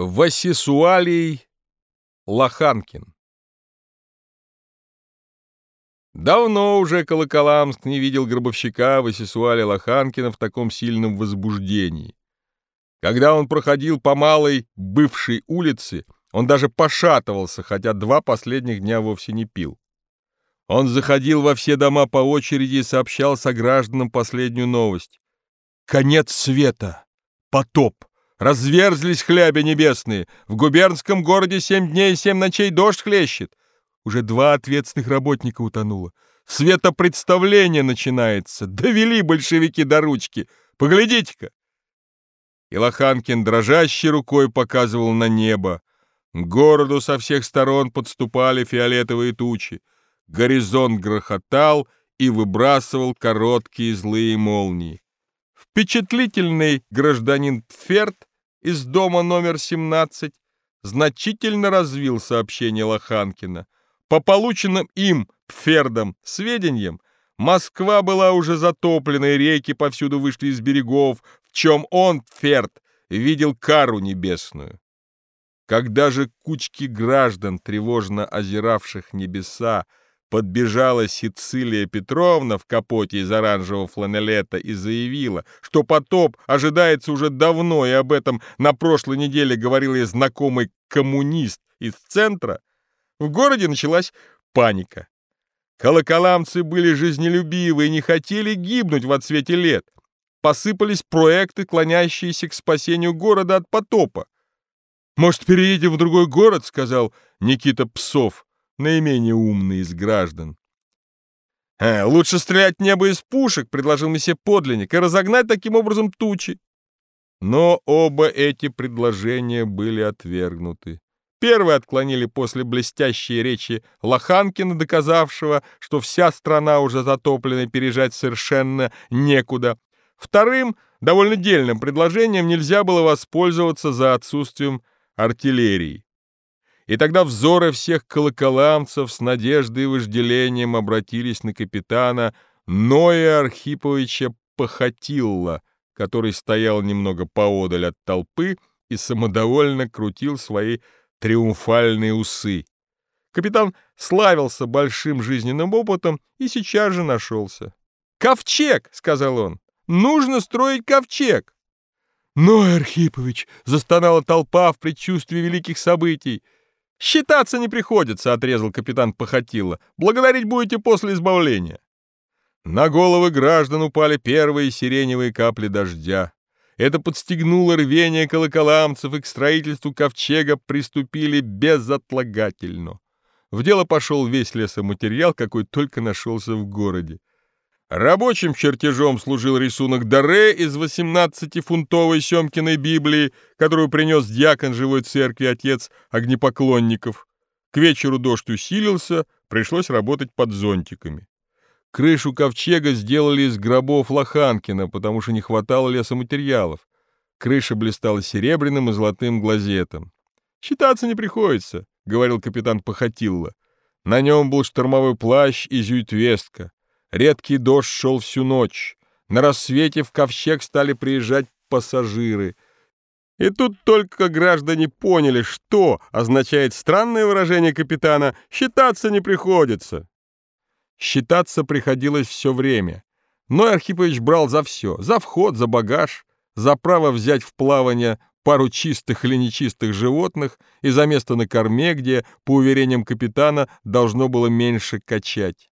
Васисуалий Лоханкин Давно уже Колоколамск не видел гробовщика Васисуаля Лоханкина в таком сильном возбуждении. Когда он проходил по малой бывшей улице, он даже пошатывался, хотя два последних дня вовсе не пил. Он заходил во все дома по очереди и сообщал согражданам последнюю новость. «Конец света! Потоп! Разверзлись хляби небесные. В губернском городе семь дней и семь ночей дождь хлещет. Уже два ответственных работника утонуло. Светопредставление начинается. Довели большевики до ручки. Поглядите-ка. Илоханкин дрожащей рукой показывал на небо. К городу со всех сторон подступали фиолетовые тучи. Горизонт грохотал и выбрасывал короткие злые молнии. Впечатлительный гражданин Тферт из дома номер 17 значительно развил сообщение Лоханкина. По полученным им, Пфердом, сведениям, Москва была уже затоплена, и реки повсюду вышли из берегов, в чем он, Пферд, видел кару небесную. Когда же кучки граждан, тревожно озиравших небеса, Подбежала Сицилия Петровна в капоте из оранжевого фланелета и заявила, что потоп ожидается уже давно, и об этом на прошлой неделе говорил ей знакомый коммунист из центра. В городе началась паника. Колоколамцы были жизнелюбивы и не хотели гибнуть в отсвете лет. Посыпались проекты, клонящиеся к спасению города от потопа. «Может, переедем в другой город?» — сказал Никита Псов наименее умный из граждан. «Э, «Лучше стрелять в небо из пушек», — предложил месье подлинник, «и разогнать таким образом тучи». Но оба эти предложения были отвергнуты. Первые отклонили после блестящей речи Лоханкина, доказавшего, что вся страна уже затоплена и пережать совершенно некуда. Вторым, довольно дельным предложением нельзя было воспользоваться за отсутствием артиллерии. И тогда взоры всех колоколамцев с надеждой и вожделением обратились на капитана Ноя Архиповича Похотилла, который стоял немного поодаль от толпы и самодовольно крутил свои триумфальные усы. Капитан славился большим жизненным опытом и сейчас же нашелся. «Ковчег!» — сказал он. «Нужно строить ковчег!» «Ной Архипович!» — застонала толпа в предчувствии великих событий — «Считаться не приходится», — отрезал капитан Похотило. «Благодарить будете после избавления». На головы граждан упали первые сиреневые капли дождя. Это подстегнуло рвение колоколамцев, и к строительству ковчега приступили безотлагательно. В дело пошел весь лесоматериал, какой только нашелся в городе. Рабочим чертежом служил рисунок Даре из 18-фунтовой Семкиной Библии, которую принес дьякон живой церкви отец огнепоклонников. К вечеру дождь усилился, пришлось работать под зонтиками. Крышу ковчега сделали из гробов Лоханкина, потому что не хватало лесоматериалов. Крыша блистала серебряным и золотым глазетом. «Считаться не приходится», — говорил капитан Похотилла. На нем был штормовой плащ и зюитвестка. Редкий дождь шел всю ночь. На рассвете в ковчег стали приезжать пассажиры. И тут только граждане поняли, что означает странное выражение капитана «считаться не приходится». Считаться приходилось все время. Но Архипович брал за все — за вход, за багаж, за право взять в плавание пару чистых или нечистых животных и за место на корме, где, по уверениям капитана, должно было меньше качать.